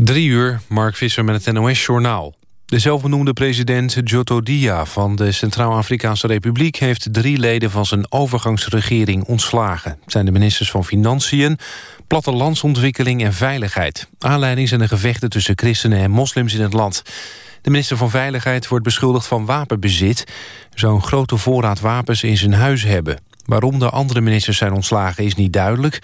Drie uur, Mark Visser met het NOS-journaal. De zelfbenoemde president Giotto Dia van de Centraal-Afrikaanse Republiek... heeft drie leden van zijn overgangsregering ontslagen. Het zijn de ministers van Financiën, Plattelandsontwikkeling en Veiligheid. Aanleiding zijn de gevechten tussen christenen en moslims in het land. De minister van Veiligheid wordt beschuldigd van wapenbezit. Zou een grote voorraad wapens in zijn huis hebben. Waarom de andere ministers zijn ontslagen is niet duidelijk...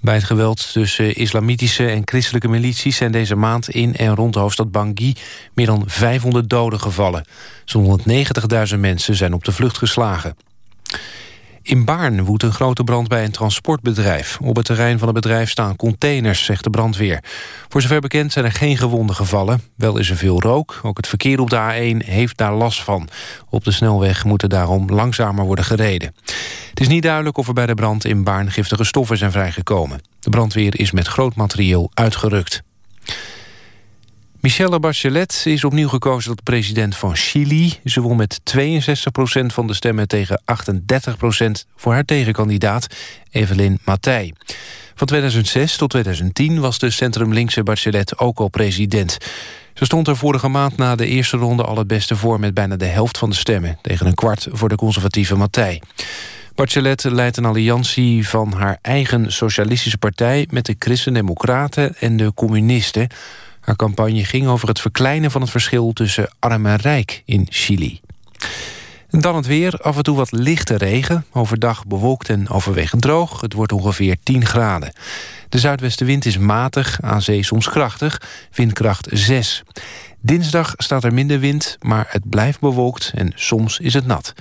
Bij het geweld tussen islamitische en christelijke milities... zijn deze maand in en rond de hoofdstad Bangui meer dan 500 doden gevallen. Zo'n 190.000 mensen zijn op de vlucht geslagen. In Baarn woedt een grote brand bij een transportbedrijf. Op het terrein van het bedrijf staan containers, zegt de brandweer. Voor zover bekend zijn er geen gewonden gevallen. Wel is er veel rook. Ook het verkeer op de A1 heeft daar last van. Op de snelweg moet er daarom langzamer worden gereden. Het is niet duidelijk of er bij de brand in Baarn giftige stoffen zijn vrijgekomen. De brandweer is met groot materieel uitgerukt. Michelle Bachelet is opnieuw gekozen tot president van Chili. Ze won met 62% van de stemmen tegen 38% voor haar tegenkandidaat Evelyn Matthij. Van 2006 tot 2010 was de centrum-linkse Bachelet ook al president. Ze stond er vorige maand na de eerste ronde al het beste voor... met bijna de helft van de stemmen, tegen een kwart voor de conservatieve Matthij. Bachelet leidt een alliantie van haar eigen socialistische partij... met de Christen-Democraten en de Communisten... Haar campagne ging over het verkleinen van het verschil tussen arm en rijk in Chili. dan het weer, af en toe wat lichte regen. Overdag bewolkt en overwegend droog. Het wordt ongeveer 10 graden. De zuidwestenwind is matig, aan zee soms krachtig. Windkracht 6. Dinsdag staat er minder wind, maar het blijft bewolkt en soms is het nat.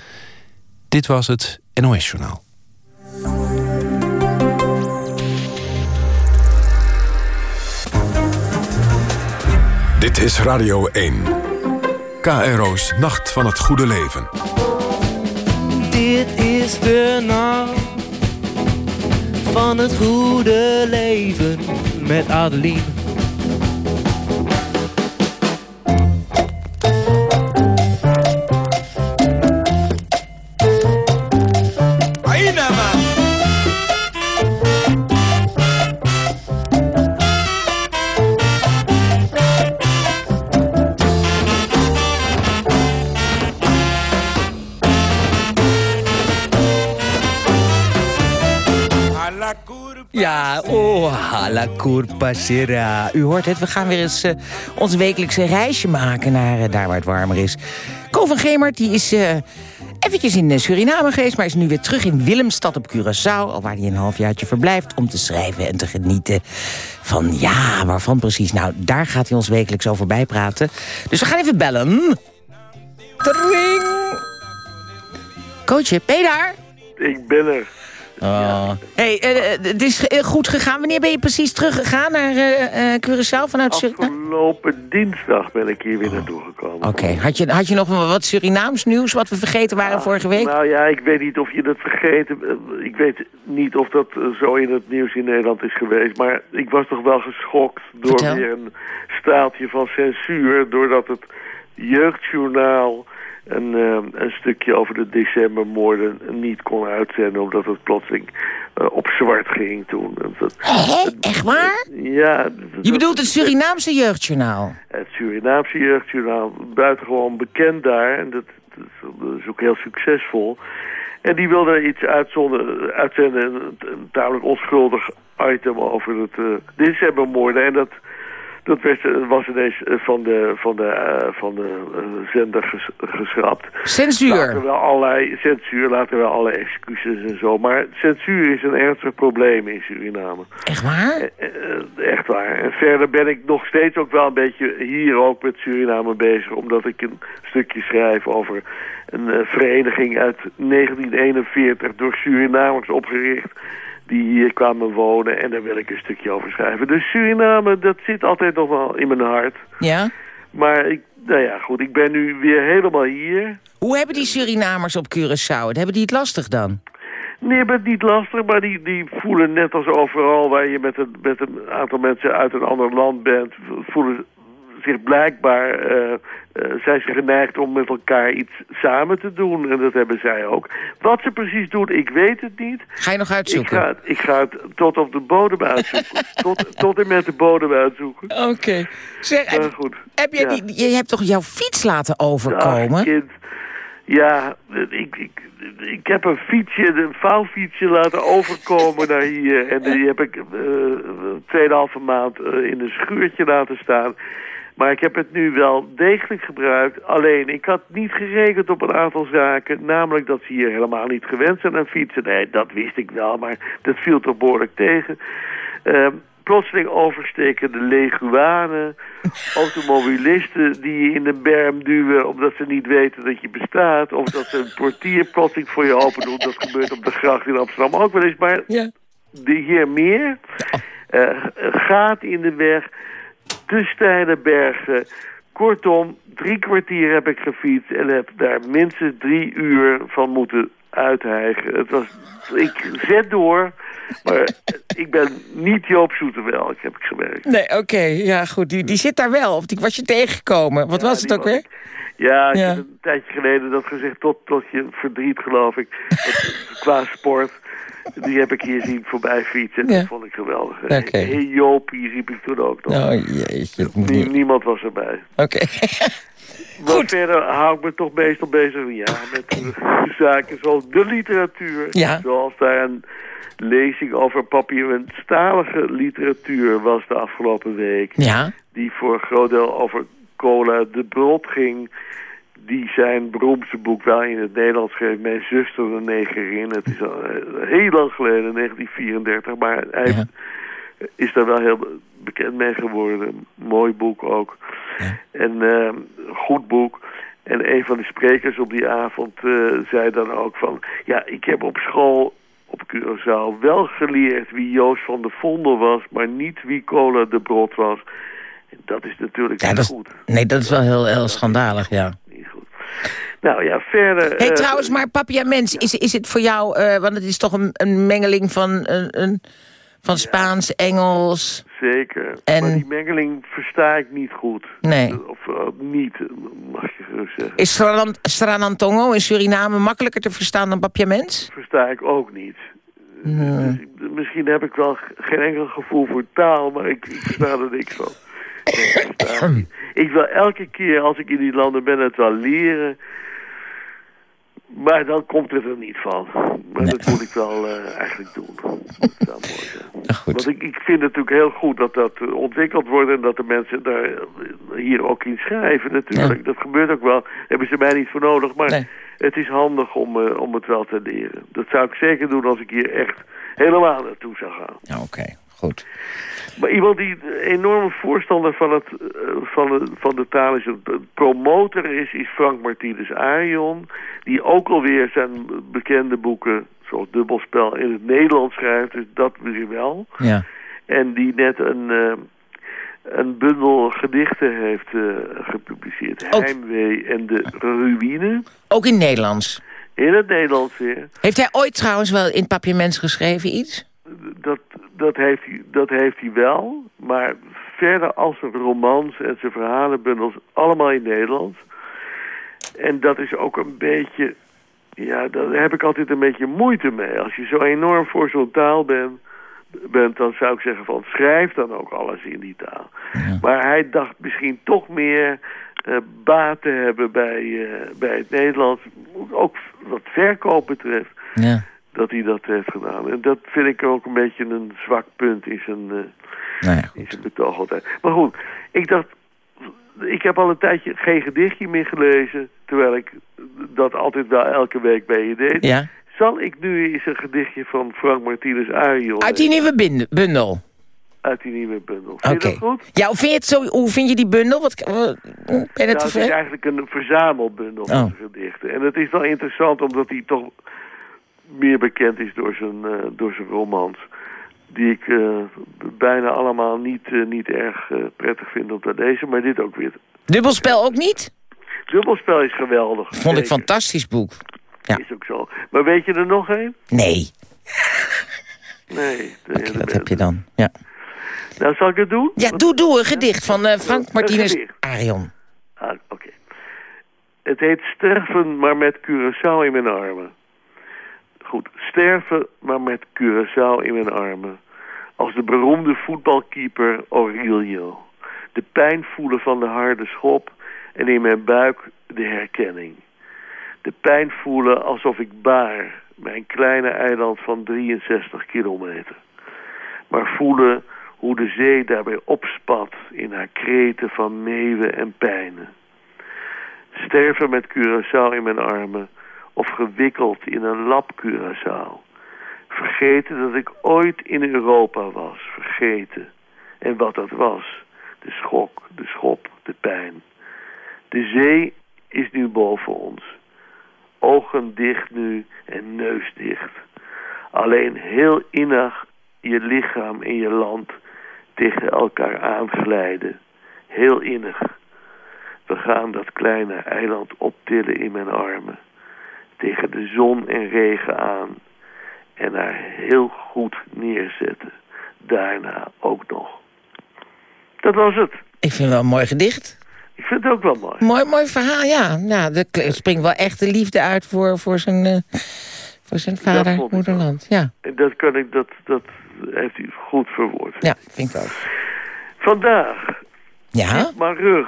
Dit was het NOS Journaal. Dit is Radio 1. KRO's Nacht van het Goede Leven. Dit is de nacht van het goede leven met Adeline. La sera. U hoort het, we gaan weer eens uh, ons wekelijkse reisje maken naar uh, daar waar het warmer is. Ko van Gemert die is uh, eventjes in Suriname geweest... maar is nu weer terug in Willemstad op Curaçao... al waar hij een halfjaartje verblijft om te schrijven en te genieten van... ja, waarvan precies? Nou, daar gaat hij ons wekelijks over bijpraten. Dus we gaan even bellen. Tring! Coachje, ben je daar? Ik ben er. Oh. Hey, uh, het is goed gegaan. Wanneer ben je precies teruggegaan naar uh, Curaçao vanuit Suriname? Afgelopen dinsdag ben ik hier weer naartoe gekomen. Oké, had, je, had je nog wat Surinaams nieuws wat we vergeten waren ah, vorige week? Nou ja, ik weet niet of je dat vergeten... Ik weet niet of dat zo in het nieuws in Nederland is geweest. Maar ik was toch wel geschokt door weer een staaltje van censuur. Doordat het jeugdjournaal een, uh, een stukje over de decembermoorden niet kon uitzenden... omdat het plotseling uh, op zwart ging toen. Dat, Echt waar? Ja. Je bedoelt het Surinaamse jeugdjournaal? Het Surinaamse jeugdjournaal, buitengewoon bekend daar. En dat, dat, is ook heel succesvol. En die wilde iets uitzonden, uitzenden, een, een tamelijk onschuldig item over het uh, decembermoorden. En dat dat werd, eh, was ineens eh, van de, van de, uh, van de uh, zender ges, geschrapt. Censuur? Later wel allerlei, censuur, later wel allerlei excuses en zo. Maar censuur is een ernstig probleem in Suriname. Echt waar? echt waar. En verder ben ik nog steeds ook wel een beetje hier ook met Suriname bezig. Omdat ik een stukje schrijf over een vereniging uit 1941 door Surinamers opgericht die hier kwamen wonen. En daar wil ik een stukje over schrijven. Dus Suriname, dat zit altijd nog wel in mijn hart. Ja? Maar ik, nou ja, goed, ik ben nu weer helemaal hier. Hoe hebben die Surinamers op Curaçao het? Hebben die het lastig dan? Nee, het niet lastig, maar die, die voelen net als overal waar je met een, met een aantal mensen uit een ander land bent, voelen zich blijkbaar uh, zijn ze geneigd om met elkaar iets samen te doen. En dat hebben zij ook. Wat ze precies doen, ik weet het niet. Ga je nog uitzoeken? Ik ga, ik ga het tot op de bodem uitzoeken. tot, tot en met de bodem uitzoeken. Oké. Zeg, heb, goed. Heb je, die, je hebt toch jouw fiets laten overkomen? Kind. Ja, ik, ik, ik heb een fietsje, een vouwfietsje laten overkomen naar hier. En die heb ik uh, tweeënhalve maand uh, in een schuurtje laten staan. Maar ik heb het nu wel degelijk gebruikt. Alleen, ik had niet gerekend op een aantal zaken. Namelijk dat ze hier helemaal niet gewend zijn aan fietsen. Nee, dat wist ik wel, maar dat viel toch behoorlijk tegen. Uh, plotseling overstekende leguanen, automobilisten die je in de berm duwen omdat ze niet weten dat je bestaat, of dat ze een portier plotseling voor je open doen. Dat gebeurt op de gracht in Amsterdam ook wel eens, maar ja. de heer Meer uh, gaat in de weg, te steile bergen. Kortom, drie kwartier heb ik gefietst en heb daar minstens drie uur van moeten uithijgen. Het was, ik zet door, maar ik ben niet Joop Zoeterwel, ik heb ik gewerkt. Nee, oké, ja goed. Die, die zit daar wel, of die was je tegengekomen. Wat was het ook weer? Ja, ik heb een tijdje geleden dat gezegd, tot, tot je verdriet geloof ik, qua sport. Die heb ik hier zien voorbij fietsen. Dat vond ik geweldig. Okay. Hey Jopie riep ik toen ook nog. Oh jeetje. niemand was erbij. Oké. Maar verder hou ik me toch meestal bezig ja, met zaken zoals de literatuur. Ja. Zoals daar een lezing over papier-stalige literatuur was de afgelopen week. Ja. Die voor een groot deel over Cola de Brot ging. Die zijn beroemdste boek wel in het Nederlands schreef. Mijn zuster de negerin. Het is al eh, heel lang geleden, 1934. Maar hij is daar wel heel bekend mee geworden. Mooi boek ook. En uh, goed boek. En een van de sprekers op die avond uh, zei dan ook van... Ja, ik heb op school op Curaçao wel geleerd wie Joost van de Vondel was... maar niet wie Cola de Brot was. En dat is natuurlijk niet goed. Nee, dat is wel heel, heel schandalig, ja. Nou ja, verder... hey, uh, trouwens, maar Mens, is, is het voor jou... Uh, want het is toch een, een mengeling van... Een, een van Spaans, Engels. Zeker. En... Maar die mengeling versta ik niet goed. Nee. Of uh, niet, mag je gerust zeggen. Is Stranantongo in Suriname makkelijker te verstaan dan Papiaments? Versta ik ook niet. Hmm. Dus, misschien heb ik wel geen enkel gevoel voor taal, maar ik, ik versta er niks van. Ik, wil elke keer als ik in die landen ben het wel leren... Maar dan komt het er niet van. Maar dat moet ik wel uh, eigenlijk doen. Dat zou mooi zijn. Goed. Want ik, ik vind het natuurlijk heel goed dat dat uh, ontwikkeld wordt... en dat de mensen daar uh, hier ook in schrijven natuurlijk. Dat gebeurt ook wel. Hebben ze mij niet voor nodig. Maar nee. het is handig om, om het wel te leren. Dat zou ik zeker doen als ik hier echt helemaal naartoe zou gaan. Ja, Oké, okay. Goed. Maar iemand die enorme voorstander van, het, van, de, van de taal is, een promotor is, is Frank Martinez Arion. Die ook alweer zijn bekende boeken, zoals Dubbelspel, in het Nederlands schrijft. Dus dat weer wel. Ja. En die net een, uh, een bundel gedichten heeft uh, gepubliceerd. Ook. Heimwee en de Ruïne. Ook in Nederlands? In het Nederlands weer. Heeft hij ooit trouwens wel in Papiaments geschreven iets? Dat, dat, heeft hij, dat heeft hij wel. Maar verder als zijn romans en zijn verhalenbundels allemaal in Nederlands. En dat is ook een beetje... Ja, daar heb ik altijd een beetje moeite mee. Als je zo enorm voor zo'n taal bent, bent, dan zou ik zeggen van schrijf dan ook alles in die taal. Ja. Maar hij dacht misschien toch meer uh, baat te hebben bij, uh, bij het Nederlands. Ook wat verkoop betreft. Ja dat hij dat heeft gedaan. En dat vind ik ook een beetje een zwak punt in zijn, uh, nou ja, in zijn betoog altijd. Maar goed, ik dacht, ik heb al een tijdje geen gedichtje meer gelezen, terwijl ik dat altijd wel elke week bij je deed. Ja. Zal ik nu eens een gedichtje van Frank Martinez Arion... Uit die nieuwe bundel? Uit die nieuwe bundel. Vind okay. je dat goed? Ja, hoe vind je, het zo, hoe vind je die bundel? Wat, wat, ben je nou, het is eigenlijk een verzamelbundel oh. van gedichten. En het is wel interessant omdat hij toch meer bekend is door zijn, uh, door zijn romans. Die ik uh, bijna allemaal niet, uh, niet erg prettig vind om te lezen, maar dit ook weer. Dubbelspel ook niet? Dubbelspel is geweldig. Vond zeker. ik een fantastisch boek. Ja. Is ook zo. Maar weet je er nog een? Nee. Nee. Okay, dat heb je dan, ja. Nou, zal ik het doen? Ja, doe, doe een gedicht van uh, Frank Martinez Arion. Ah, oké. Het heet Sterven, maar met Curaçao in mijn armen. Goed, sterven, maar met Curaçao in mijn armen. Als de beroemde voetbalkeeper Aurelio. De pijn voelen van de harde schop en in mijn buik de herkenning. De pijn voelen alsof ik baar, mijn kleine eiland van 63 kilometer. Maar voelen hoe de zee daarbij opspat in haar kreten van meeuwen en pijnen. Sterven met Curaçao in mijn armen of gewikkeld in een lap Curaçao. Vergeten dat ik ooit in Europa was, vergeten. En wat dat was, de schok, de schop, de pijn. De zee is nu boven ons. Ogen dicht nu en neus dicht. Alleen heel innig je lichaam en je land tegen elkaar aanglijden. Heel innig. We gaan dat kleine eiland optillen in mijn armen. Tegen de zon en regen aan. En haar heel goed neerzetten. Daarna ook nog. Dat was het. Ik vind het wel een mooi gedicht. Ik vind het ook wel mooi. Mooi, mooi verhaal, ja. Nou, er springt wel echt de liefde uit voor, voor, zijn, uh, voor zijn vader, moederland. Ja. En dat, kan ik, dat, dat heeft hij goed verwoord. Ja, vind ik wel. Vandaag. Ja? Maar rug.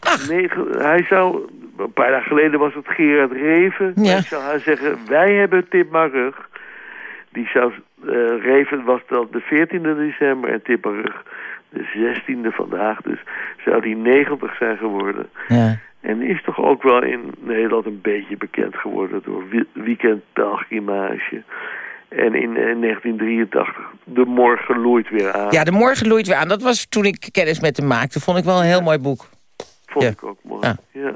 Ach. hij zou, een paar dagen geleden was het Gerard Reven. Ja. Ik zou haar zeggen, wij hebben Tip Marug. Die zou, uh, Reven was dan de 14e december en Tip Marug de 16e vandaag. Dus zou die 90 zijn geworden. Ja. En is toch ook wel in Nederland een beetje bekend geworden door Weekend Pelgrimage. En in 1983 eh, De Morgen Loeit Weer Aan. Ja, De Morgen Loeit Weer Aan. Dat was toen ik kennis met hem maakte. Vond ik wel een heel mooi boek. Vond ik ook mooi, ja. ja.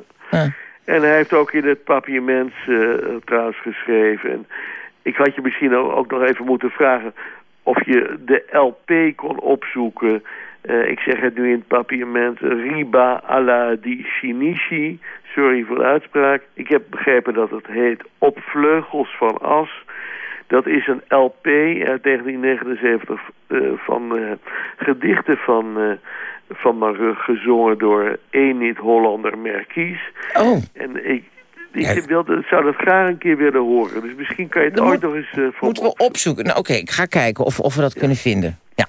En hij heeft ook in het Papiaments uh, trouwens geschreven. En ik had je misschien ook nog even moeten vragen... of je de LP kon opzoeken... Uh, ik zeg het nu in het papierment, Riba alla di Shinichi. Sorry voor de uitspraak. Ik heb begrepen dat het heet Op Vleugels van As. Dat is een LP uit 1979 uh, van gedichten van, van Marug gezongen door een niet-Hollander Merkies. Oh. En ik, ik wilde, zou dat graag een keer willen horen. Dus misschien kan je het ooit nog eens uh, Moeten we opzoeken? Nou, Oké, ik ga kijken of, of we dat kunnen vinden. Ja.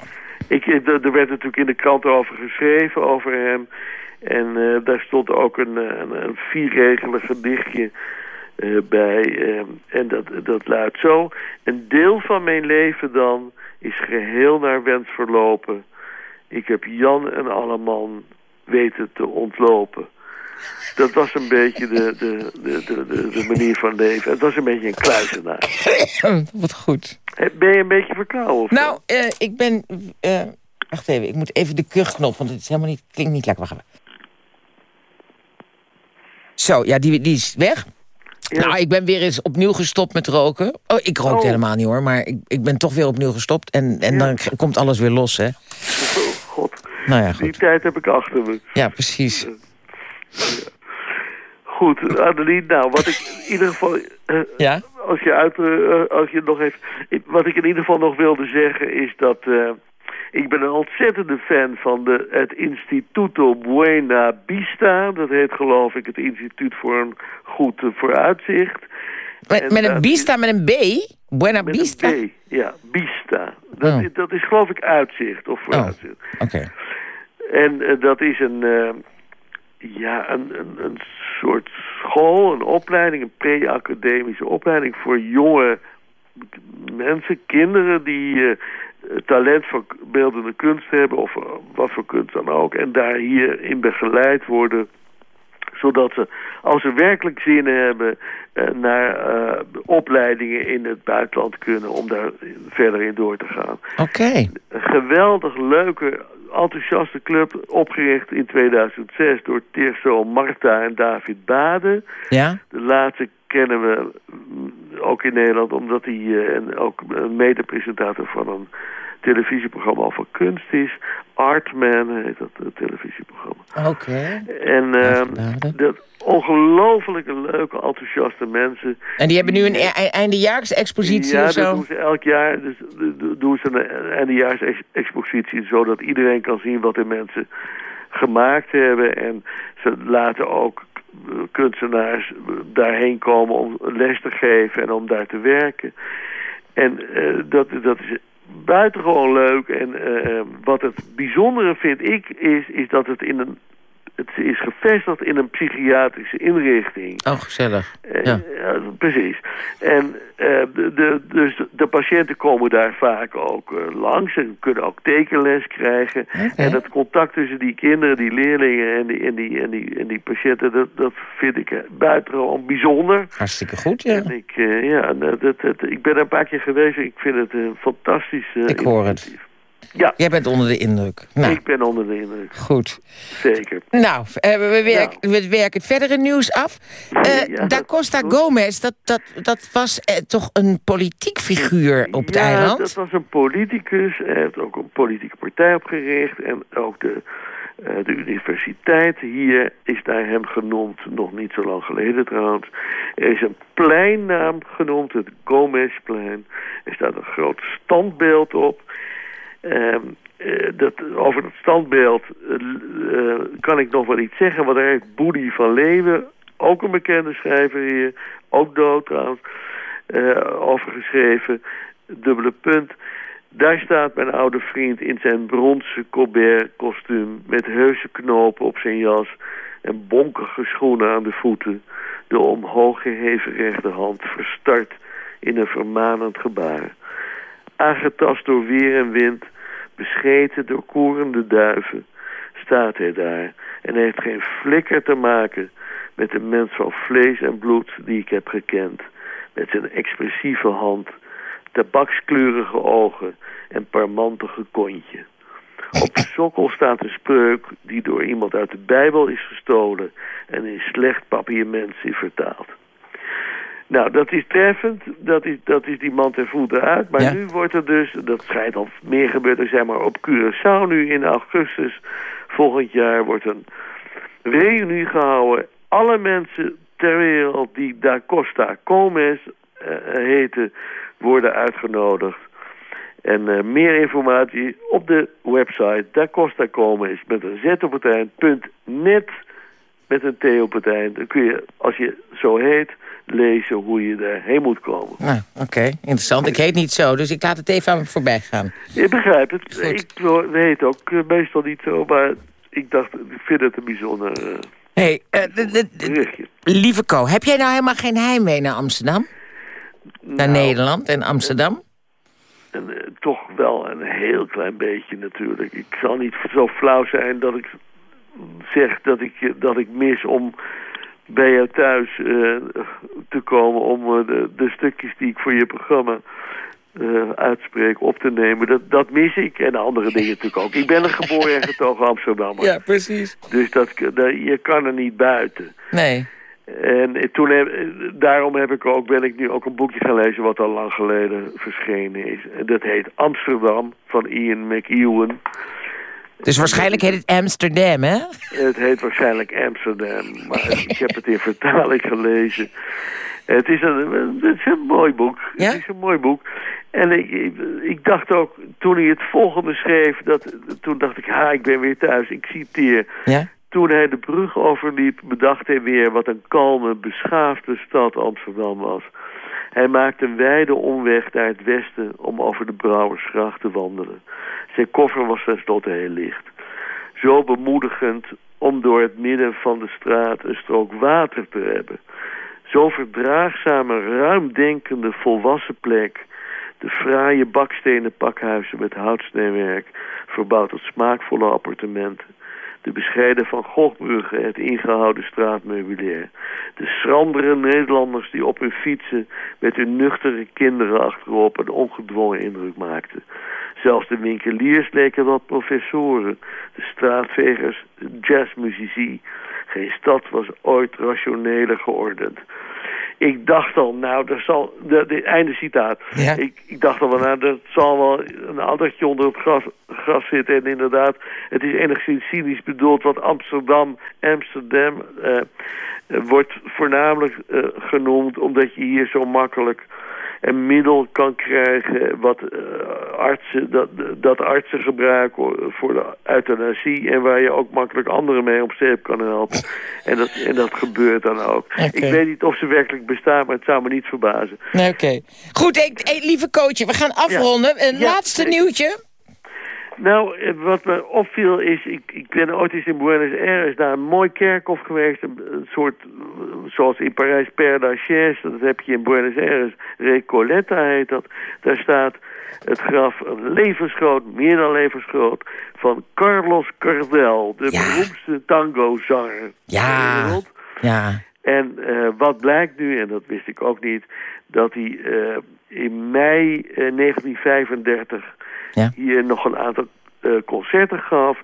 Ik, er werd natuurlijk in de krant over geschreven, over hem. En uh, daar stond ook een, een, een vierregelig gedichtje uh, bij. Uh, en dat, dat luidt zo. Een deel van mijn leven dan is geheel naar wens verlopen. Ik heb Jan en Alleman weten te ontlopen. Dat was een beetje de, de, de, de, de, manier van leven. Het was een beetje een kluizenaar. Wat goed. Ben je een beetje verkouden? Nou, uh, ik ben... Uh, wacht even, ik moet even de kuchknop, want het is helemaal niet, klinkt niet lekker. Wacht Zo, ja, die, die is weg. Nou, ik ben weer eens opnieuw gestopt met roken. Oh, ik rook oh. helemaal niet hoor, maar ik, ik ben toch weer opnieuw gestopt. En, en dan komt alles weer los, hè. Nou ja, goed. Die tijd heb ik achter me. Ja, precies. Ja. Goed, Adeline, nou, wat ik in ieder geval... Uh, ja? Als je, uit, uh, als je nog even... Wat ik in ieder geval nog wilde zeggen is dat... Ik ben een ontzettende fan van de, het Instituto Buena Vista. Dat heet geloof ik het Instituut voor een Goed Vooruitzicht. Met, met een Vista met een B? Buena met Vista? Een B, ja, Vista. Dat, oh. is, dat is geloof ik uitzicht of vooruitzicht. Oh, oké. En uh, dat is een, uh, ja, een, een, een soort school, een opleiding, een pre-academische opleiding voor jonge mensen, kinderen die uh, talent voor beeldende kunst hebben of wat voor kunst dan ook. En daar hierin begeleid worden zodat ze, als ze werkelijk zin hebben, naar uh, opleidingen in het buitenland kunnen om daar verder in door te gaan. Oké. Geweldig leuke, enthousiaste club, opgericht in 2006 door Tirso Marta en David Bade. Ja. De laatste kennen we mm, ook in Nederland, omdat hij uh, en ook een medepresentator van een televisieprogramma over kunst is. Artman heet dat televisieprogramma. Oké. En uh, dat ongelofelijke leuke, enthousiaste mensen. En die hebben nu een e eindejaarsexpositie ja, of zo? Ja, dat doen ze elk jaar. Dus doen ze een eindejaarsexpositie, zodat iedereen kan zien wat de mensen gemaakt hebben. En ze laten ook kunstenaars daarheen komen om les te geven en om daar te werken. En uh, dat, dat is buitengewoon leuk. En uh, wat het bijzondere vind ik is, is dat het in een het is gevestigd in een psychiatrische inrichting. Oh, gezellig. Uh, ja. precies. En uh, de, de, dus de patiënten komen daar vaak ook langs en kunnen ook tekenles krijgen. Okay. En dat contact tussen die kinderen, die leerlingen en die, en die, en die, en die patiënten, dat, dat vind ik buitengewoon bijzonder. Hartstikke goed, ja. En ik, ja, dat, dat, ik ben er een paar keer geweest en ik vind het een fantastisch Ik hoor het. Ja. Jij bent onder de indruk. Nou, ik ben onder de indruk. Goed. Zeker. Nou, we, werken, ja. we werken het verdere nieuws af. Uh, ja, da Costa Gomez, dat, dat, dat was eh, toch een politiek figuur op het ja, eiland? dat was een politicus. Hij heeft ook een politieke partij opgericht. En ook de, uh, de universiteit hier is naar hem genoemd. Nog niet zo lang geleden trouwens. Er is een pleinnaam genoemd, het Gomezplein. Er staat een groot standbeeld op. Uh, dat, over het standbeeld uh, kan ik nog wel iets zeggen. Want daar heeft Boedi van Leeuwen, ook een bekende schrijver hier, ook dood trouwens, over geschreven. Dubbele punt. Daar staat mijn oude vriend in zijn bronzen Colbert kostuum... met heuse knopen op zijn jas en bonkige schoenen aan de voeten. De omhoog geheven rechterhand verstart in een vermanend gebaar. Aangetast door weer en wind, bescheten door koerende duiven, staat hij daar en heeft geen flikker te maken met de mens van vlees en bloed die ik heb gekend. Met zijn expressieve hand, tabakskleurige ogen en parmantige kontje. Op de sokkel staat een spreuk die door iemand uit de Bijbel is gestolen en in slecht papiermens is vertaald. Nou, dat is treffend. Dat is, dat is die man ter voeten uit. Maar Ja. nu wordt er dus, dat schijnt al meer gebeurd te zijn, maar op Curaçao nu in augustus volgend jaar wordt een reunie gehouden. Alle mensen ter wereld die Da Costa Gomez eh, heten, worden uitgenodigd. En eh, meer informatie op de website Da Costa Gomez met een z op het eind, punt net met een T op het eind. Dan kun je, als je zo heet, lezen hoe je daarheen moet komen. Nou, oké. Interessant. Ik heet niet zo, dus ik laat het even aan me voorbij gaan. Ik begrijp het. Goed. Ik weet ook eh, meestal niet zo, maar ik dacht, ik vind het een bijzonder eh, hey, eh, lieve Co, heb jij nou helemaal geen heimwee naar Amsterdam? Naar Nou, Nederland en Amsterdam? En, toch wel een heel klein beetje natuurlijk. Ik zal niet zo flauw zijn dat ik zeg dat ik, dat ik mis om bij jou thuis eh, te komen... om eh, de, de stukjes die ik voor je programma eh, uitspreek op te nemen. Dat, dat mis ik en andere dingen natuurlijk ook. Ik ben een geboren en getogen Amsterdammer. precies. Dus dat, dat, je kan er niet buiten. Nee. En toen heb, daarom heb ik ook, ben ik nu ook een boekje gaan lezen wat al lang geleden verschenen is. En dat heet Amsterdam van Ian McEwan. Dus waarschijnlijk heet het Amsterdam, hè? Het heet waarschijnlijk Amsterdam, maar ik heb het in vertaling gelezen. Het is een, het is een mooi boek. Ja? Het is een mooi boek. En ik, ik, ik dacht ook, toen hij het volgende schreef, dat, toen dacht ik, ha, ik ben weer thuis. Ik citeer. Ja? Toen hij de brug overliep, bedacht hij weer wat een kalme, beschaafde stad Amsterdam was. Hij maakte een wijde omweg naar het westen om over de Brouwersgracht te wandelen. Zijn koffer was tenslotte heel licht. Zo bemoedigend om door het midden van de straat een strook water te hebben. Zo verdraagzame, ruimdenkende, volwassen plek. De fraaie bakstenen pakhuizen met houtsnijwerk, verbouwd tot smaakvolle appartementen. De bescheiden Van Gogh-bruggen, het ingehouden straatmeubilair. De schrandere Nederlanders die op hun fietsen met hun nuchtere kinderen achterop een ongedwongen indruk maakten. Zelfs de winkeliers leken wat professoren, de straatvegers, jazzmuzici. Geen stad was ooit rationeler geordend. Ik dacht al, nou, er zal... De, de, einde citaat. Ik, ik dacht al, nou, er zal wel een addertje onder het gras, gras zitten. En inderdaad, het is enigszins cynisch bedoeld... wat Amsterdam, Amsterdam... Uh, wordt voornamelijk uh, genoemd omdat je hier zo makkelijk een middel kan krijgen wat uh, artsen, dat, dat artsen gebruiken voor de euthanasie en waar je ook makkelijk anderen mee op zeep kan helpen. En dat, en dat gebeurt dan ook. Ik weet niet of ze werkelijk bestaan, maar het zou me niet verbazen. Oké. Goed, ik, lieve coach, we gaan afronden. Een laatste nieuwtje. Nou, eh, wat me opviel is, ik, ik ben ooit eens in Buenos Aires daar een mooi kerkhof geweest. Een, soort, zoals in Parijs Père Lachaise, dat heb je in Buenos Aires. Recoleta heet dat. Daar staat het graf levensgroot, meer dan levensgroot, van Carlos Cardel. De ja. beroemdste tangozanger ja. wereld. Ja. En uh, wat blijkt nu, en dat wist ik ook niet, dat hij uh, in mei uh, 1935 ja. hier nog een aantal uh, concerten gaf.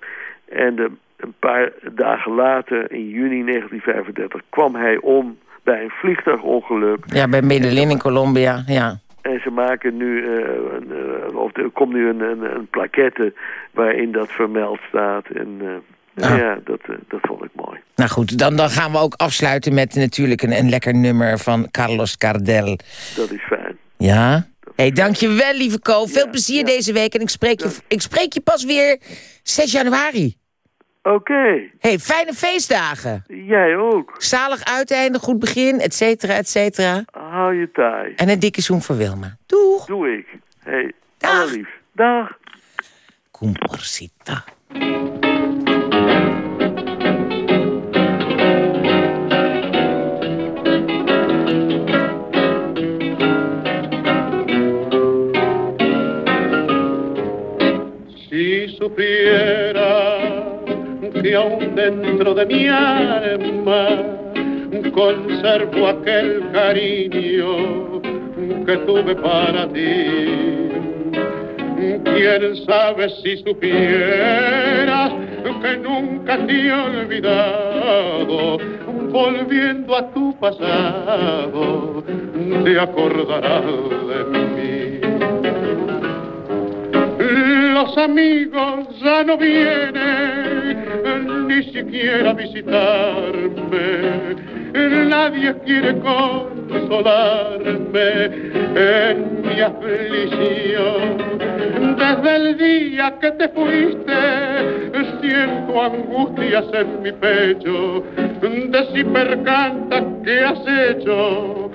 En de, een paar dagen later, in juni 1935, kwam hij om bij een vliegtuigongeluk. Ja, bij Medellin in Colombia, ja. En ze maken nu, uh, een, uh, of er komt nu een, een, een, plaquette waarin dat vermeld staat. En ah. ja, dat, dat vond ik mooi. Nou goed, dan, dan gaan we ook afsluiten met natuurlijk een, een lekker nummer van Carlos Cardel. Dat is fijn. Ja? Hey, dankjewel, lieve Ko. Veel plezier deze week. En ik spreek, je, ik spreek je pas weer 6 januari. Oké. Hey, fijne feestdagen. Jij ook. Zalig uiteinde, goed begin, et cetera, et cetera. Hou je taai. En een dikke zoen voor Wilma. Doeg. Doe ik. Hey, Dag. lief. Dag. Comporcita. Supiera que aún dentro de mi alma conservo aquel cariño que tuve para ti. Quién sabe si supieras que nunca te he olvidado, volviendo a tu pasado, te acordarás de mí los amigos ya no vienen ni siquiera a visitarme. Nadie quiere consolarme en mi aflicción. Desde el día que te fuiste, siento angustias en mi pecho. De si percanta que has hecho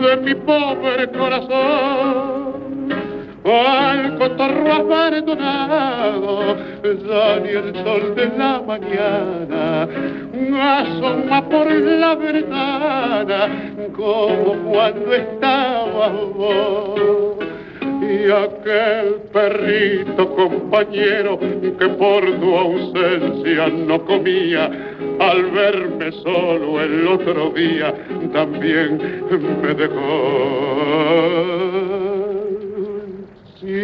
de mi pobre corazón al cotorro abandonado, ya ni el sol de la mañana asoma por la ventana como cuando estaba vos. Y aquel perrito compañero que por tu ausencia no comía, al verme solo el otro día también me dejó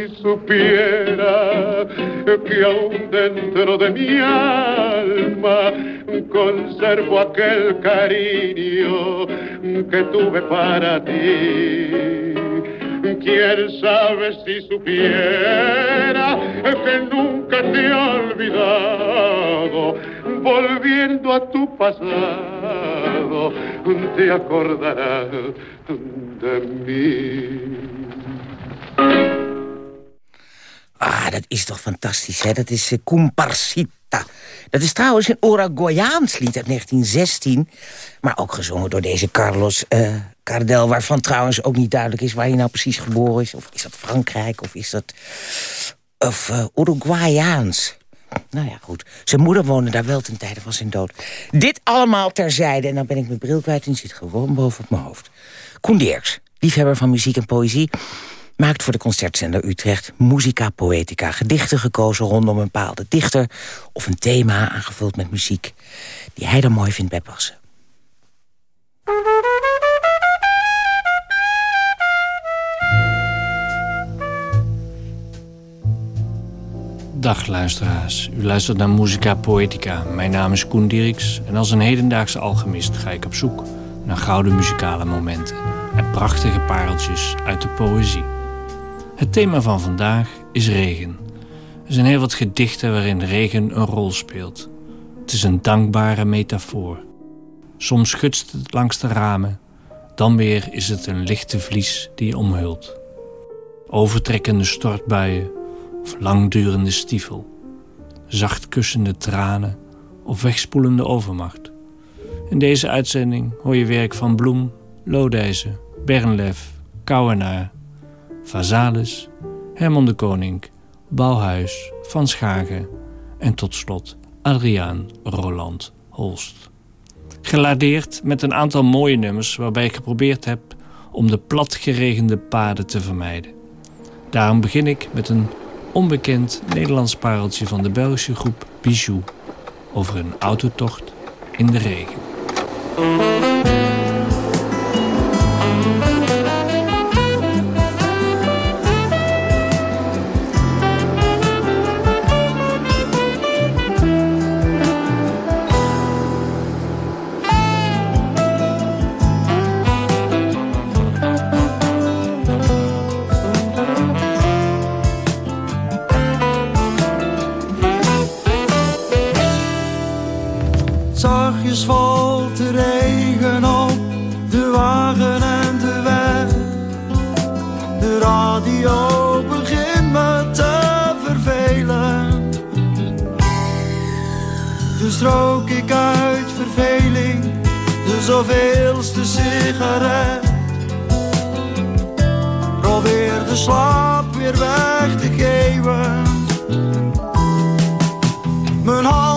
supiera que aún dentro de mi alma conservo aquel cariño que tuve para ti. Quién sabe si supiera que nunca te he olvidado, volviendo a tu pasado, te acordarás de mí. Ah, dat is toch fantastisch, hè? Dat is uh, Comparsita. Dat is trouwens een Uruguayaans lied uit 1916. Maar ook gezongen door deze Carlos uh, Cardel... waarvan trouwens ook niet duidelijk is waar hij nou precies geboren is. Of is dat Frankrijk, of is dat... Of uh, Uruguayaans. Nou ja, goed. Zijn moeder woonde daar wel ten tijde van zijn dood. Dit allemaal terzijde. En dan ben ik mijn bril kwijt en zit gewoon boven op mijn hoofd. Koen Dirks, liefhebber van muziek en poëzie maakt voor de concertzender Utrecht Musica Poetica. Gedichten gekozen rondom een bepaalde dichter of een thema aangevuld met muziek die hij er mooi vindt bij passen. Dag luisteraars, u luistert naar Musica Poetica. Mijn naam is Koen Dirks en als een hedendaagse alchemist ga ik op zoek naar gouden muzikale momenten en prachtige pareltjes uit de poëzie. Het thema van vandaag is regen. Er zijn heel wat gedichten waarin regen een rol speelt. Het is een dankbare metafoor. Soms gutst het langs de ramen, dan weer is het een lichte vlies die je omhult. Overtrekkende stortbuien of langdurende stiefel. Zacht kussende tranen of wegspoelende overmacht. In deze uitzending hoor je werk van Bloem, Lodijzen, Bernlef, Kouwenaar, Vazalis, Herman de Koning, Bouwhuis, Van Schagen en tot slot Adriaan Roland Holst. Geladeerd met een aantal mooie nummers waarbij ik geprobeerd heb om de platgeregende paden te vermijden. Daarom begin ik met een onbekend Nederlands pareltje van de Belgische groep Bijou over een autotocht in de regen.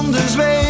Handen zweten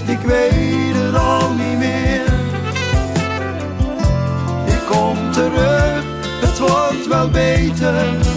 ik weet het al niet meer. Ik kom terug, het wordt wel beter.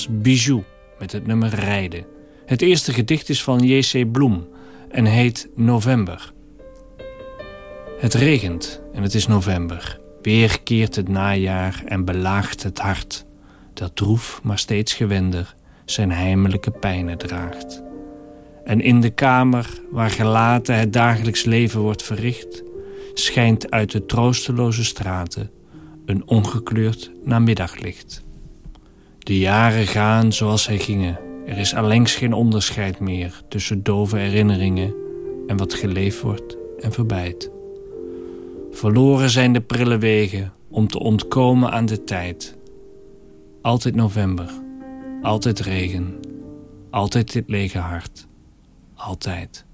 Was Bijou met het nummer Rijden. Het eerste gedicht is van J.C. Bloem en heet November. Het regent en het is november. Weer keert het najaar en belaagt het hart... dat droef, maar steeds gewender zijn heimelijke pijnen draagt. En in de kamer waar gelaten het dagelijks leven wordt verricht... schijnt uit de troosteloze straten een ongekleurd namiddaglicht. De jaren gaan zoals zij gingen. Er is allengs geen onderscheid meer tussen dove herinneringen en wat geleefd wordt en verbijt. Verloren zijn de prille wegen om te ontkomen aan de tijd. Altijd november, altijd regen, altijd dit lege hart, altijd.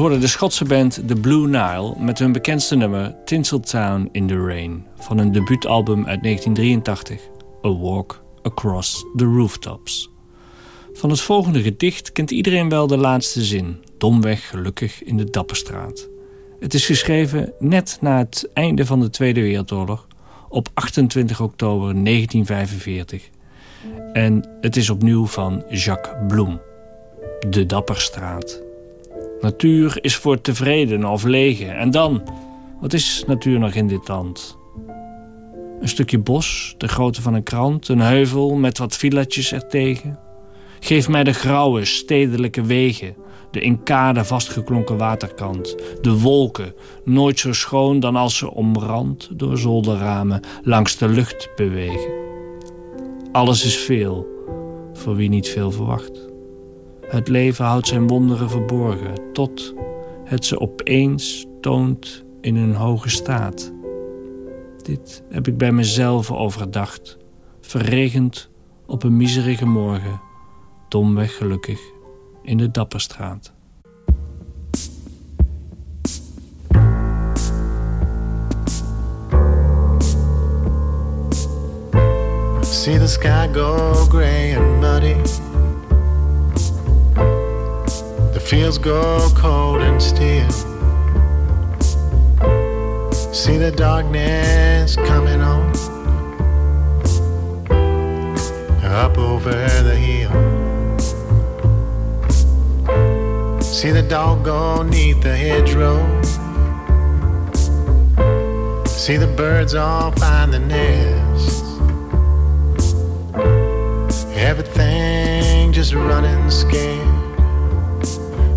Hoorde de Schotse band The Blue Nile met hun bekendste nummer Tinseltown in the Rain van hun debuutalbum uit 1983, A Walk Across the Rooftops. Van het volgende gedicht kent iedereen wel de laatste zin, domweg gelukkig in de Dapperstraat. Het is geschreven net na het einde van de Tweede Wereldoorlog op 28 oktober 1945. En het is opnieuw van Jacques Bloem. De Dapperstraat. Natuur is voor tevreden of lege. En dan, wat is natuur nog in dit land? Een stukje bos, de grootte van een krant, een heuvel met wat villatjes ertegen. Geef mij de grauwe, stedelijke wegen, de in kade vastgeklonken waterkant, de wolken, nooit zo schoon dan als ze omrand door zolderramen langs de lucht bewegen. Alles is veel, voor wie niet veel verwacht. Het leven houdt zijn wonderen verborgen, tot het ze opeens toont in een hoge staat. Dit heb ik bij mezelf overdacht, verregend op een miserige morgen, domweg gelukkig in de Dapperstraat. See the sky go gray and muddy. Fields go cold and still. See the darkness coming on up over the hill. See the dog go neath the hedgerow. See the birds all find the nests. Everything just running scared,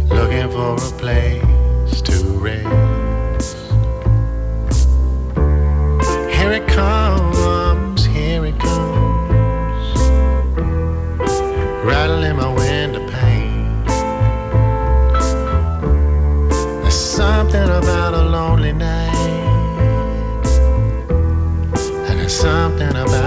looking for a place to rest. Here it comes, here it comes, rattling my window pane. There's something about a lonely night, and there's something about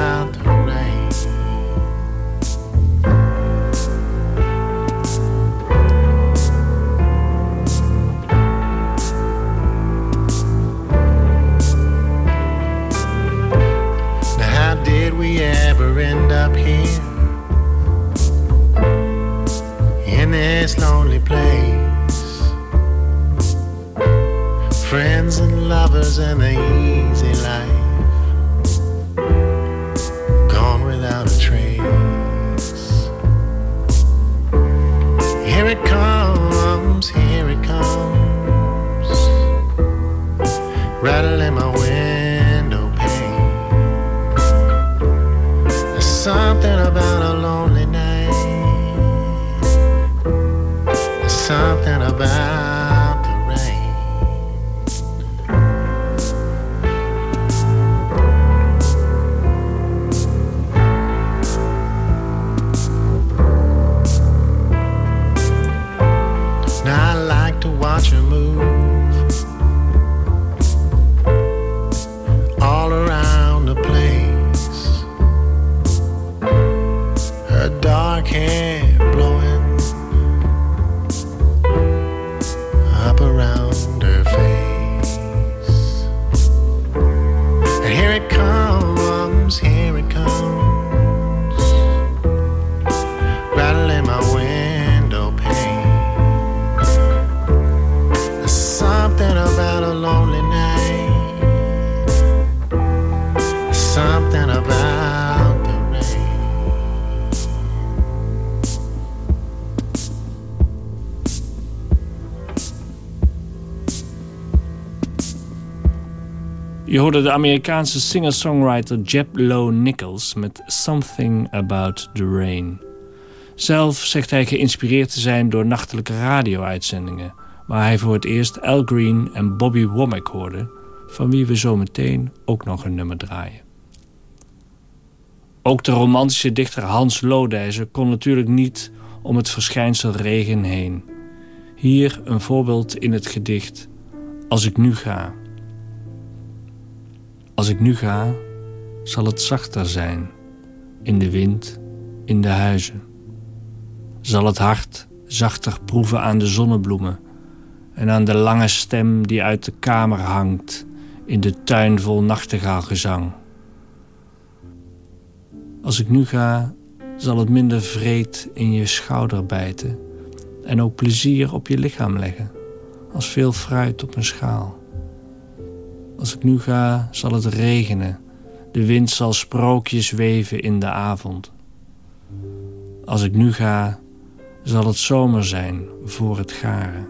Je hoorde de Amerikaanse singer-songwriter Jeb Lowe Nichols met Something About the Rain. Zelf zegt hij geïnspireerd te zijn door nachtelijke radio-uitzendingen, waar hij voor het eerst Al Green en Bobby Womack hoorde, van wie we zo meteen ook nog een nummer draaien. Ook de romantische dichter Hans Lodijzer kon natuurlijk niet om het verschijnsel regen heen. Hier een voorbeeld in het gedicht Als ik nu ga. Als ik nu ga, zal het zachter zijn. In de wind, in de huizen. Zal het hart zachter proeven aan de zonnebloemen. En aan de lange stem die uit de kamer hangt in de tuin vol nachtegaalgezang. Als ik nu ga, zal het minder vreed in je schouder bijten en ook plezier op je lichaam leggen, als veel fruit op een schaal. Als ik nu ga, zal het regenen, de wind zal sprookjes weven in de avond. Als ik nu ga, zal het zomer zijn voor het garen.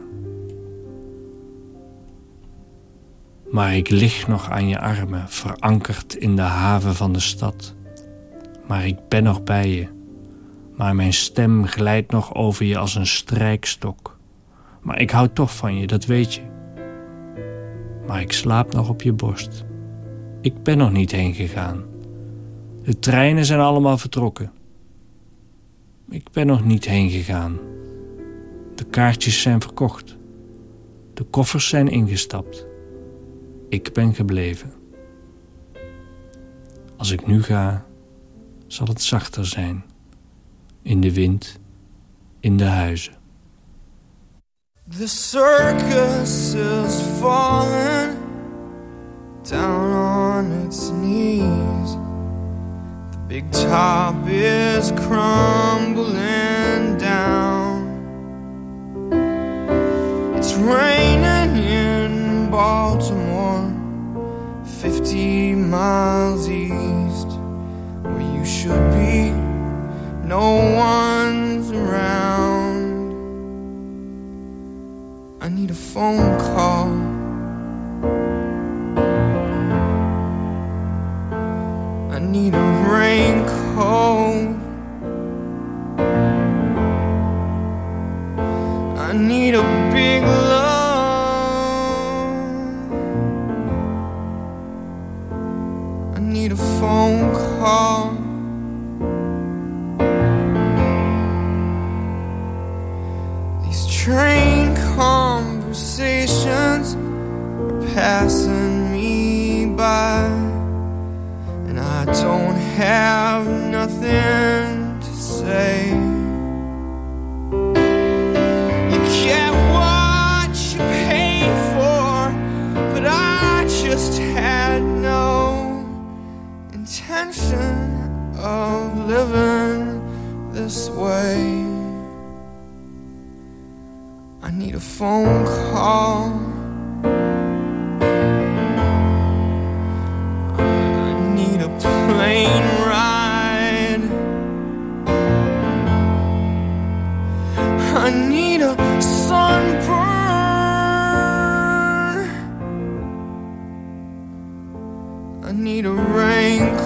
Maar ik lig nog aan je armen, verankerd in de haven van de stad. Maar ik ben nog bij je. Maar mijn stem glijdt nog over je als een strijkstok. Maar ik hou toch van je, dat weet je. Maar ik slaap nog op je borst. Ik ben nog niet heen gegaan. De treinen zijn allemaal vertrokken. Ik ben nog niet heen gegaan. De kaartjes zijn verkocht. De koffers zijn ingestapt. Ik ben gebleven. Als ik nu ga, zal het zachter zijn. In de wind, in de huizen. The circus is falling down on its knees. The big top is crumbling down. It's raining in Baltimore, 50 miles east, where you should be. No one's phone call. Have nothing to say. You get what you pay for, but I just had no intention of living this way. I need a phone call. thing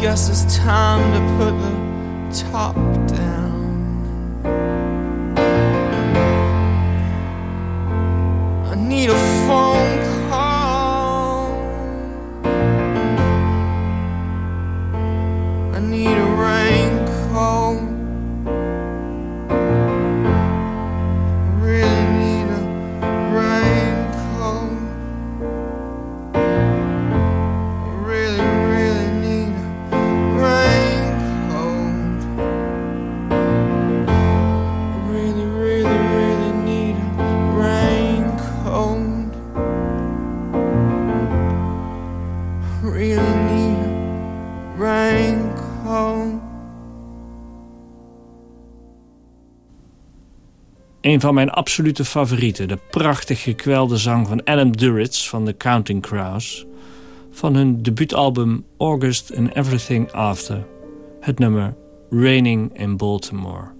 guess it's time to put the top down. I need a phone Een van mijn absolute favorieten, de prachtig gekwelde zang van Adam Duritz van The Counting Crows, van hun debuutalbum August and Everything After, het nummer Raining in Baltimore.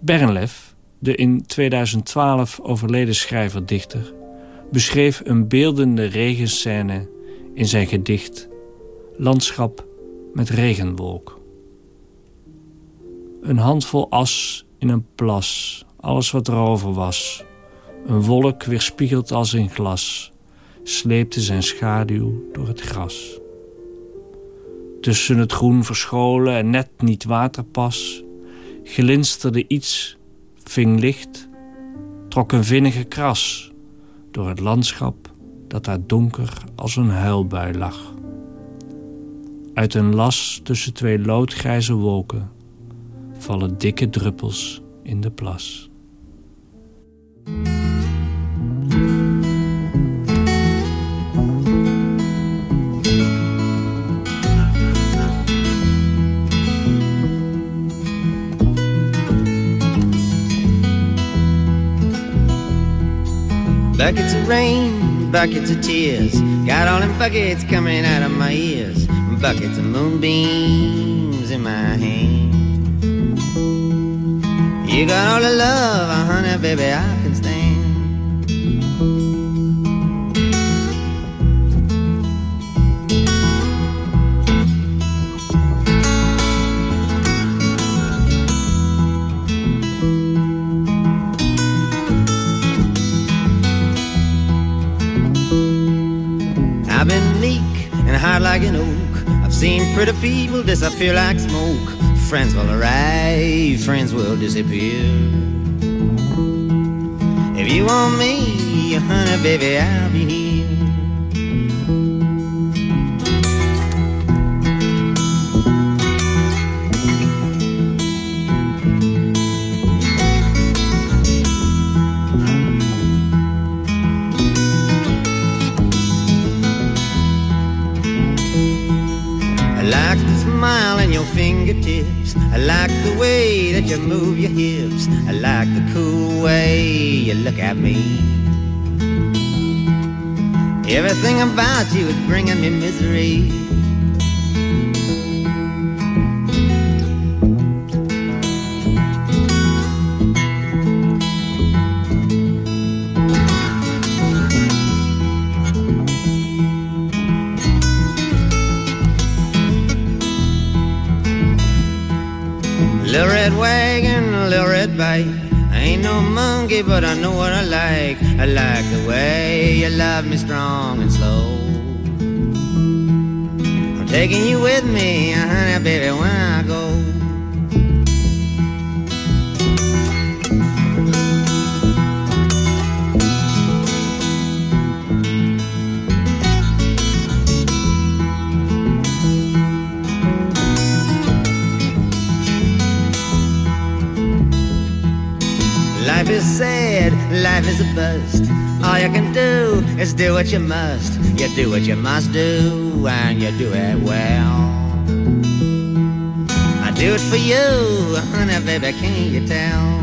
Bernlef, de in 2012 overleden schrijver-dichter, beschreef een beeldende regenscène in zijn gedicht Landschap met regenwolk. Een handvol as in een plas, alles wat erover was. Een wolk weerspiegeld als in glas, sleepte zijn schaduw door het gras. Tussen het groen verscholen en net niet waterpas, glinsterde iets, ving licht, trok een vinnige kras door het landschap dat daar donker als een huilbui lag. Uit een las tussen twee loodgrijze wolken vallen dikke druppels in de plas. Buckets of rain, buckets of tears. Got all them buckets coming out of my ears. Buckets of moonbeams in my hand. You got all the love, uh, honey, baby, I can stand. I've been meek and hard like an oak. I've seen pretty people disappear like smoke. Friends will arrive, friends will disappear. If you want me, honey, baby, I'll be here. I like the way that you move your hips. I like the cool way you look at me. Everything about you is bringing me misery. Little red wagon, little red bike. I ain't no monkey, but I know what I like. I like the way you love me strong and slow. I'm taking you with me, uh-huh, honey, baby, when I go. Is sad, life is a bust. All you can do is do what you must. You do what you must do, and you do it well. I do it for you, honey, baby, can't you tell?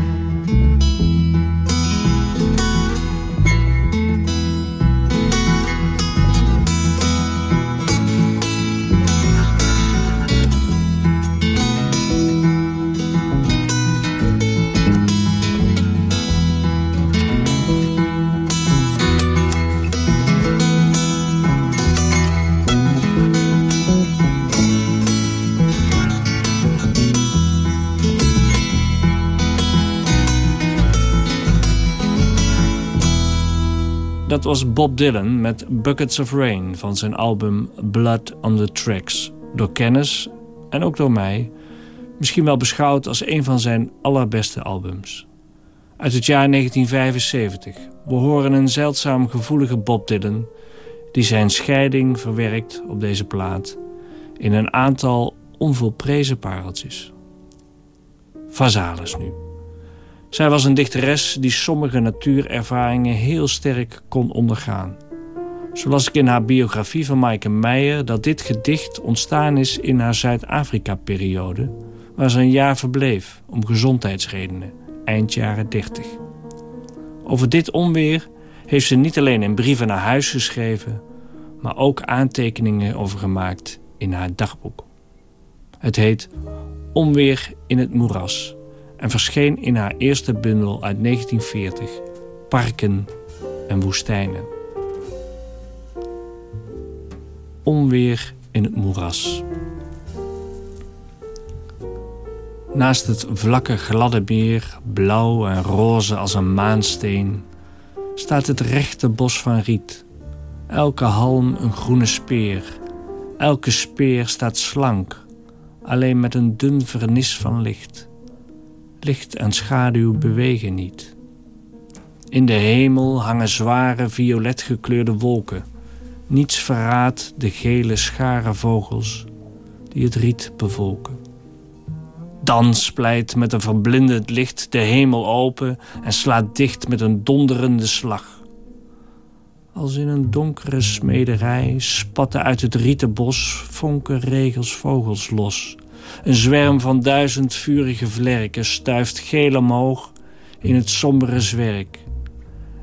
Dat was Bob Dylan met Buckets of Rain van zijn album Blood on the Tracks. Door kennis en ook door mij misschien wel beschouwd als een van zijn allerbeste albums. Uit het jaar 1975. We horen een zeldzaam gevoelige Bob Dylan die zijn scheiding verwerkt op deze plaat in een aantal onvolprezen pareltjes. Vazalis nu. Zij was een dichteres die sommige natuurervaringen heel sterk kon ondergaan. Zo las ik in haar biografie van Maaike Meijer dat dit gedicht ontstaan is in haar Zuid-Afrika-periode, waar ze een jaar verbleef om gezondheidsredenen, eind jaren 30. Over dit onweer heeft ze niet alleen in brieven naar huis geschreven, maar ook aantekeningen over gemaakt in haar dagboek. Het heet Onweer in het moeras en verscheen in haar eerste bundel uit 1940, Parken en Woestijnen. Onweer in het moeras. Naast het vlakke gladde meer, blauw en roze als een maansteen, staat het rechte bos van riet. Elke halm een groene speer, elke speer staat slank, alleen met een dun vernis van licht. Licht en schaduw bewegen niet. In de hemel hangen zware violet gekleurde wolken. Niets verraadt de gele schare vogels die het riet bevolken. Dan splijt met een verblindend licht de hemel open en slaat dicht met een donderende slag. Als in een donkere smederij spatten uit het rieten bos vonken regels vogels los. Een zwerm van duizend vurige vlerken stuift geel omhoog in het sombere zwerk.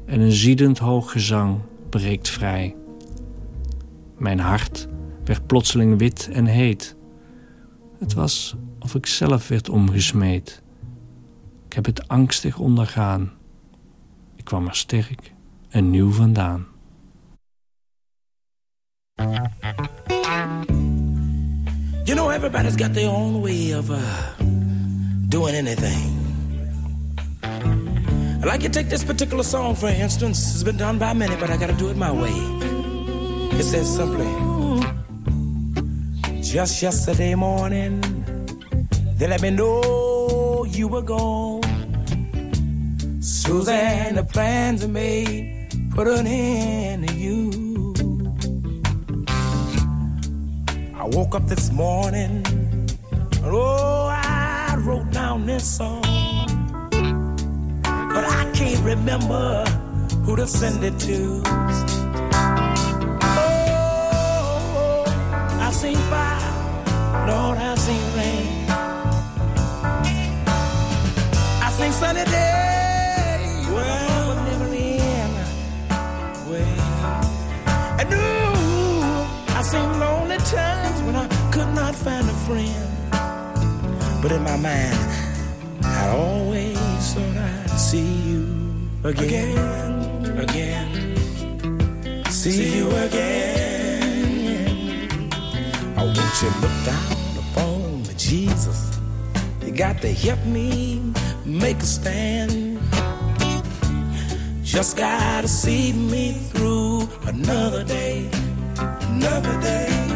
En een ziedend hoog gezang breekt vrij. Mijn hart werd plotseling wit en heet. Het was of ik zelf werd omgesmeed. Ik heb het angstig ondergaan. Ik kwam er sterk en nieuw vandaan. You know, everybody's got their own way of uh, doing anything. Like you take this particular song, for instance, it's been done by many, but I gotta do it my way. It says simply, just yesterday morning, they let me know you were gone. Suzanne, the plans are made, put an end to you. I woke up this morning, and oh, I wrote down this song. But I can't remember who to send it to. Oh, I seen fire, Lord, I seen rain. I seen sunny days, well, never end. Well, and ooh, I seen lonely But in my mind, I always thought I'd see you again, again, see you again. Oh, won't you look down upon me, Jesus? You got to help me make a stand. Just gotta see me through another day, another day.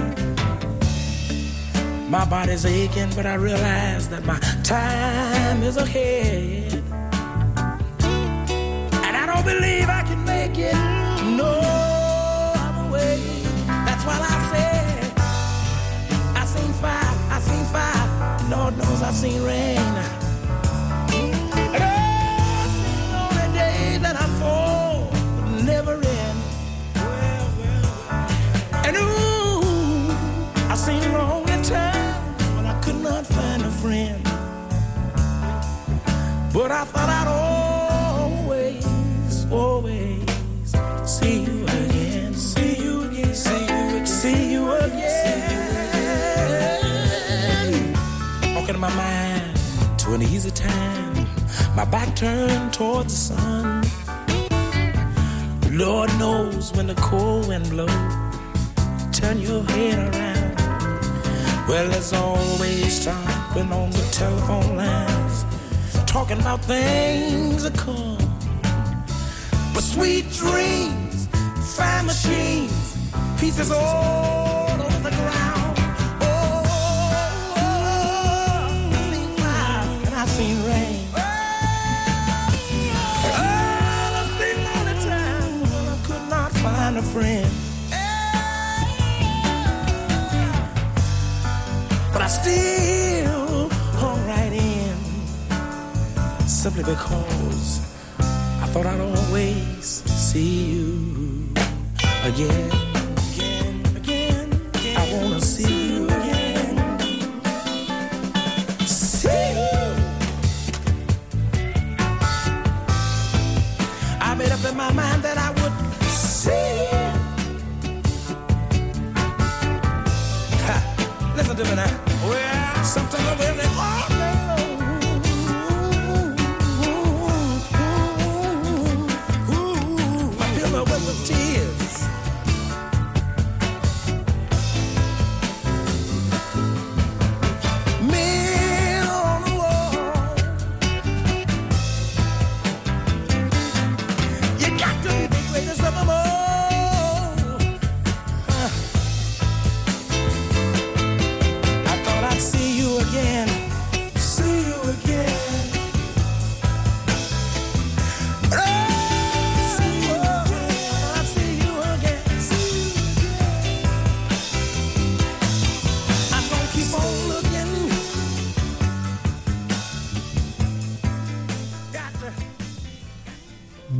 My body's aching, but I realize that my time is ahead. And I don't believe I can make it no other way. That's why I said, I seen fire, I seen fire. Lord knows I seen rain. Talking about things that come. But sweet dreams find machines, pieces all over the ground. Oh, oh, I seen fire and I've seen rain. Oh, I've seen lonely time when I could not find a friend. But I still simply because I thought I'd always see you again.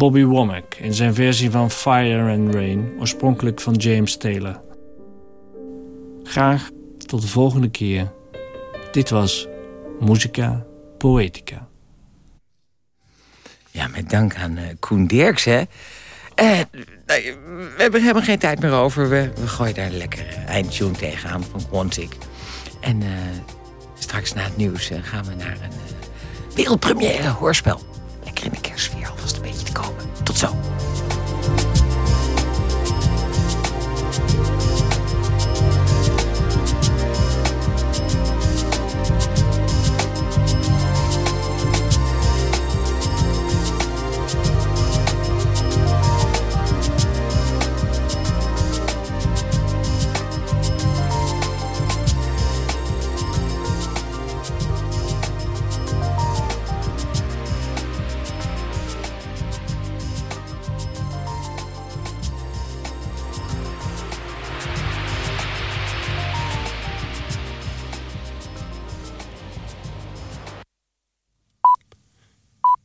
Bobby Womack in zijn versie van Fire and Rain, oorspronkelijk van James Taylor. Graag tot de volgende keer. Dit was Musica Poetica. Ja, met dank aan uh, Koen Dirks, hè. Uh, we hebben, geen tijd meer over. We, gooien daar een lekkere eindtune tegenaan van Quantic. En straks na het nieuws gaan we naar een wereldpremière hoorspel lekker in de alvast een beetje te komen. Tot zo.